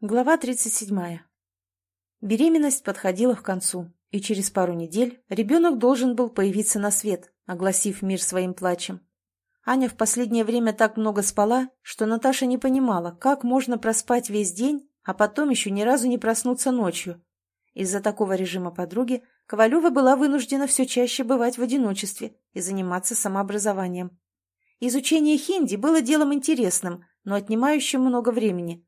Глава 37. Беременность подходила к концу, и через пару недель ребенок должен был появиться на свет, огласив мир своим плачем. Аня в последнее время так много спала, что Наташа не понимала, как можно проспать весь день, а потом еще ни разу не проснуться ночью. Из-за такого режима подруги Ковалева была вынуждена все чаще бывать в одиночестве и заниматься самообразованием. Изучение хинди было делом интересным, но отнимающим много времени –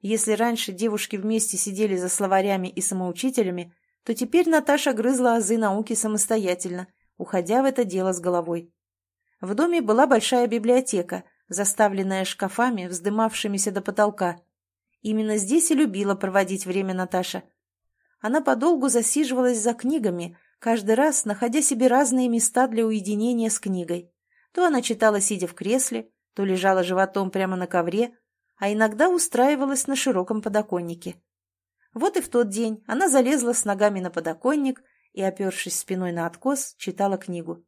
если раньше девушки вместе сидели за словарями и самоучителями, то теперь Наташа грызла азы науки самостоятельно, уходя в это дело с головой. В доме была большая библиотека, заставленная шкафами, вздымавшимися до потолка. Именно здесь и любила проводить время Наташа. Она подолгу засиживалась за книгами, каждый раз находя себе разные места для уединения с книгой. То она читала, сидя в кресле, то лежала животом прямо на ковре, а иногда устраивалась на широком подоконнике. Вот и в тот день она залезла с ногами на подоконник и, опершись спиной на откос, читала книгу.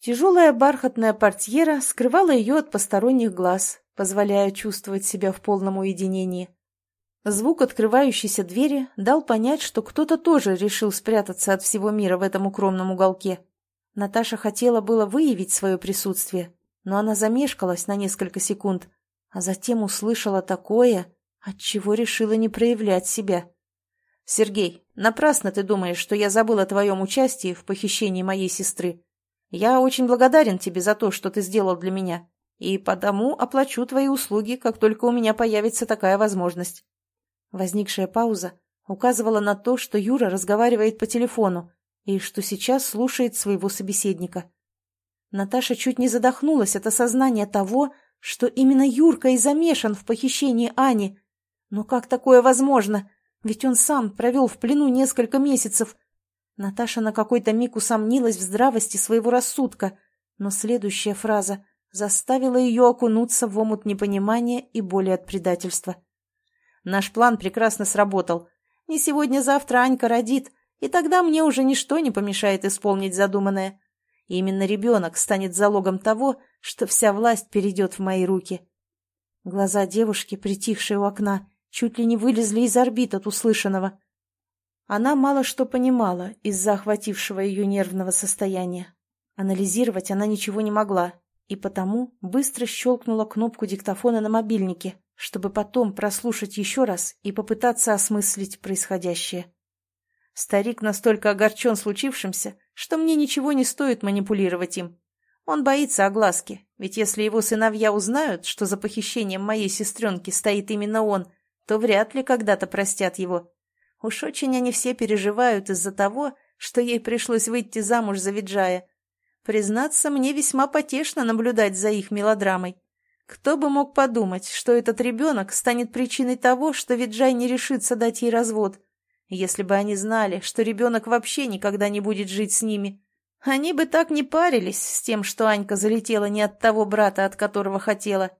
Тяжелая бархатная портьера скрывала ее от посторонних глаз, позволяя чувствовать себя в полном уединении. Звук открывающейся двери дал понять, что кто-то тоже решил спрятаться от всего мира в этом укромном уголке. Наташа хотела было выявить свое присутствие, но она замешкалась на несколько секунд, а затем услышала такое, от чего решила не проявлять себя. «Сергей, напрасно ты думаешь, что я забыл о твоем участии в похищении моей сестры. Я очень благодарен тебе за то, что ты сделал для меня, и потому оплачу твои услуги, как только у меня появится такая возможность». Возникшая пауза указывала на то, что Юра разговаривает по телефону и что сейчас слушает своего собеседника. Наташа чуть не задохнулась от осознания того, что именно Юрка и замешан в похищении Ани. Но как такое возможно? Ведь он сам провел в плену несколько месяцев. Наташа на какой-то миг усомнилась в здравости своего рассудка, но следующая фраза заставила ее окунуться в омут непонимания и боли от предательства. Наш план прекрасно сработал. Не сегодня-завтра Анька родит, и тогда мне уже ничто не помешает исполнить задуманное. И именно ребенок станет залогом того, что вся власть перейдет в мои руки. Глаза девушки, притихшие у окна, чуть ли не вылезли из орбит от услышанного. Она мало что понимала из-за охватившего ее нервного состояния. Анализировать она ничего не могла, и потому быстро щелкнула кнопку диктофона на мобильнике, чтобы потом прослушать еще раз и попытаться осмыслить происходящее. Старик настолько огорчен случившимся, что мне ничего не стоит манипулировать им. Он боится огласки, ведь если его сыновья узнают, что за похищением моей сестренки стоит именно он, то вряд ли когда-то простят его. Уж очень они все переживают из-за того, что ей пришлось выйти замуж за Виджая. Признаться, мне весьма потешно наблюдать за их мелодрамой. Кто бы мог подумать, что этот ребенок станет причиной того, что Виджай не решится дать ей развод, если бы они знали, что ребенок вообще никогда не будет жить с ними. Они бы так не парились с тем, что Анька залетела не от того брата, от которого хотела.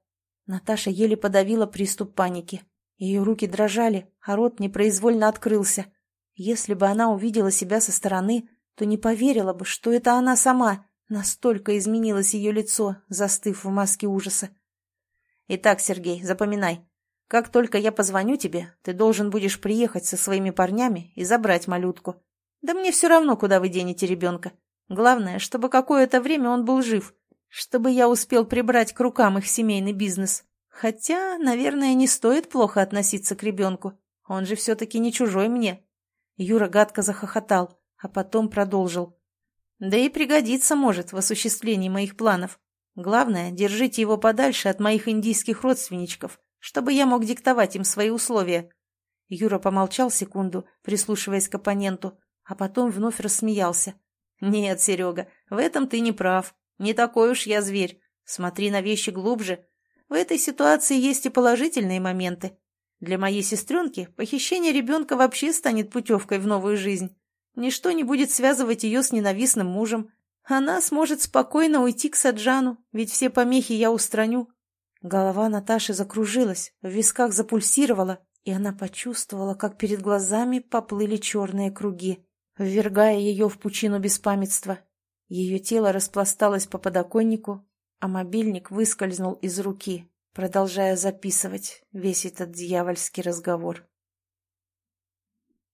Наташа еле подавила приступ паники. Ее руки дрожали, а рот непроизвольно открылся. Если бы она увидела себя со стороны, то не поверила бы, что это она сама. Настолько изменилось ее лицо, застыв в маске ужаса. «Итак, Сергей, запоминай. Как только я позвоню тебе, ты должен будешь приехать со своими парнями и забрать малютку. Да мне все равно, куда вы денете ребенка. Главное, чтобы какое-то время он был жив, чтобы я успел прибрать к рукам их семейный бизнес. Хотя, наверное, не стоит плохо относиться к ребенку. Он же все-таки не чужой мне. Юра гадко захохотал, а потом продолжил. Да и пригодится может в осуществлении моих планов. Главное, держите его подальше от моих индийских родственничков, чтобы я мог диктовать им свои условия. Юра помолчал секунду, прислушиваясь к оппоненту, а потом вновь рассмеялся. «Нет, Серега, в этом ты не прав. Не такой уж я зверь. Смотри на вещи глубже. В этой ситуации есть и положительные моменты. Для моей сестренки похищение ребенка вообще станет путевкой в новую жизнь. Ничто не будет связывать ее с ненавистным мужем. Она сможет спокойно уйти к Саджану, ведь все помехи я устраню». Голова Наташи закружилась, в висках запульсировала, и она почувствовала, как перед глазами поплыли черные круги ввергая ее в пучину беспамятства. Ее тело распласталось по подоконнику, а мобильник выскользнул из руки, продолжая записывать весь этот дьявольский разговор.